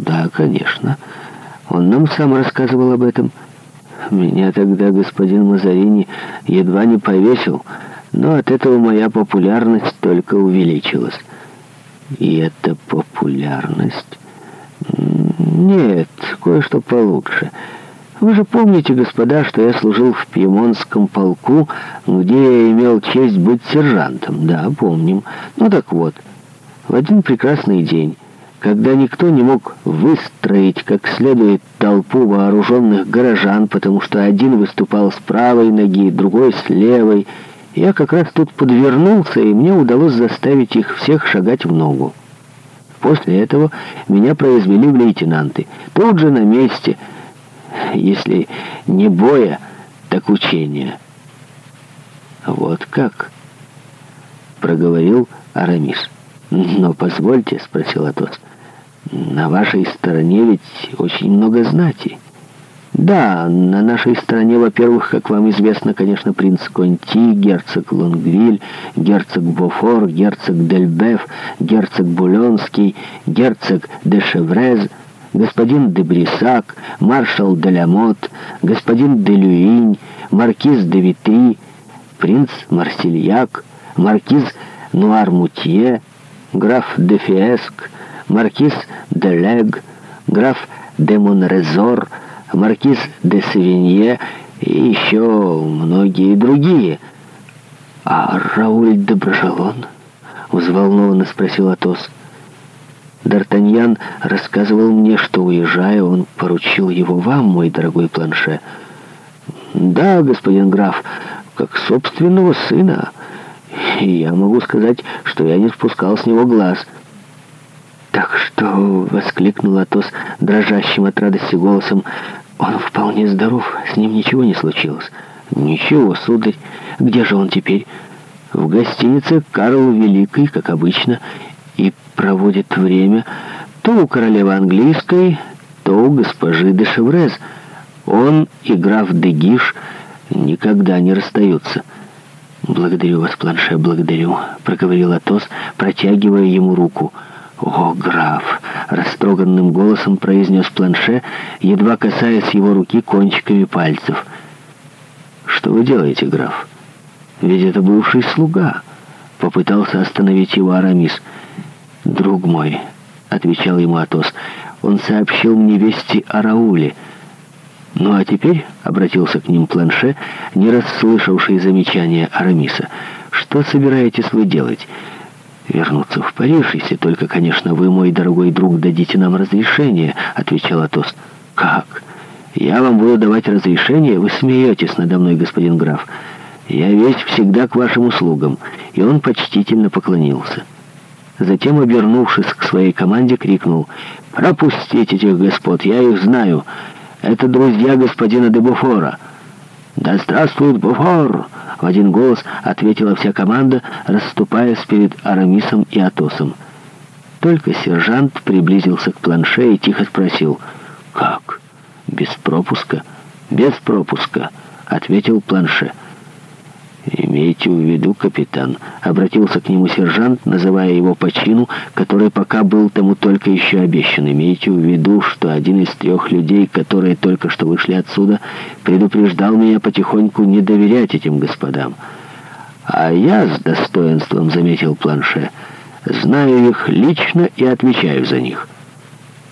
Да, конечно. Он нам сам рассказывал об этом. Меня тогда господин Мазарини едва не повесил, но от этого моя популярность только увеличилась». «И эта популярность?» «Нет, кое-что получше». Вы же помните, господа, что я служил в Пьемонском полку, где я имел честь быть сержантом. Да, помним. Ну так вот, в один прекрасный день когда никто не мог выстроить как следует толпу вооруженных горожан, потому что один выступал с правой ноги, другой с левой. Я как раз тут подвернулся, и мне удалось заставить их всех шагать в ногу. После этого меня произвели в лейтенанты. Тут же на месте, если не боя, так учения. «Вот как?» — проговорил Арамис. «Арамис». Но позвольте, — спросил Атос, — на вашей стороне ведь очень много знати. Да, на нашей стороне, во-первых, как вам известно, конечно, принц Конти, герцог Лонгвиль, герцог Бофор, герцог Дельбеф, герцог Буленский, герцог де Шеврез, господин де Брисак, маршал де Лямот, господин де Люинь, маркиз де Витри, принц Марсельяк, маркиз Нуар Мутье, граф де Фиеск, маркиз де Лег, граф де Монрезор, маркиз де Севинье и еще многие другие. «А Рауль де Бражелон? — взволнованно спросил Атос. «Д'Артаньян рассказывал мне, что, уезжая, он поручил его вам, мой дорогой планше». «Да, господин граф, как собственного сына» и я могу сказать, что я не спускал с него глаз. «Так что...» — воскликнул Атос дрожащим от радости голосом. «Он вполне здоров, с ним ничего не случилось». «Ничего, сударь. Где же он теперь?» «В гостинице Карл Великий, как обычно, и проводит время то у королевы английской, то у госпожи де Шеврез. Он и граф Дегиш никогда не расстаются». «Благодарю вас, планше, благодарю», — проговорил Атос, протягивая ему руку. «О, граф!» — растроганным голосом произнес планше, едва касаясь его руки кончиками пальцев. «Что вы делаете, граф? Ведь это бывший слуга!» — попытался остановить его Арамис. «Друг мой», — отвечал ему Атос, — «он сообщил мне вести о Рауле». «Ну а теперь», — обратился к ним Планше, не расслышавший замечания Арамиса, — «что собираетесь вы делать? Вернуться в Париж, если только, конечно, вы, мой дорогой друг, дадите нам разрешение», — отвечал Атос. «Как? Я вам буду давать разрешение? Вы смеетесь надо мной, господин граф. Я весь всегда к вашим услугам». И он почтительно поклонился. Затем, обернувшись к своей команде, крикнул «Пропустите этих господ, я их знаю!» Это друзья господина де Буфора. «Да здравствует Буфор!» — в один голос ответила вся команда, расступаясь перед Арамисом и Атосом. Только сержант приблизился к планше и тихо спросил. «Как? Без пропуска?» «Без пропуска», — ответил планше. «Имейте в виду, капитан», — обратился к нему сержант, называя его по чину, который пока был тому только еще обещан. «Имейте в виду, что один из трех людей, которые только что вышли отсюда, предупреждал меня потихоньку не доверять этим господам». «А я с достоинством», — заметил Планше, — «знаю их лично и отвечаю за них».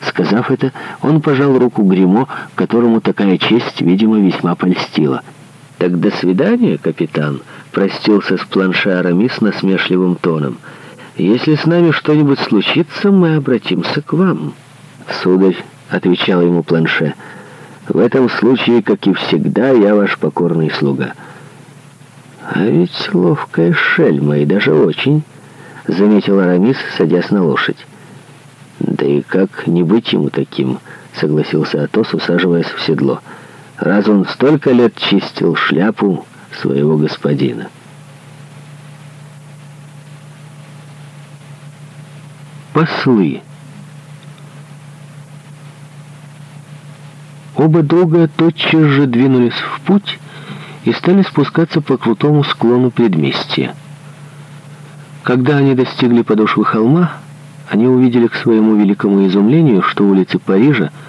Сказав это, он пожал руку Гримо, которому такая честь, видимо, весьма польстила — «Так до свидания, капитан», — простился с планшарами с насмешливым тоном. «Если с нами что-нибудь случится, мы обратимся к вам». «Сударь», — отвечал ему планше, — «в этом случае, как и всегда, я ваш покорный слуга». «А ведь ловкая шельма, и даже очень», — заметил Арамис, садясь на лошадь. «Да и как не быть ему таким», — согласился Атос, усаживаясь в седло. «Да» раз он столько лет чистил шляпу своего господина. Послы Оба друга тотчас же двинулись в путь и стали спускаться по крутому склону предместья. Когда они достигли подошвы холма, они увидели к своему великому изумлению, что улицы Парижа —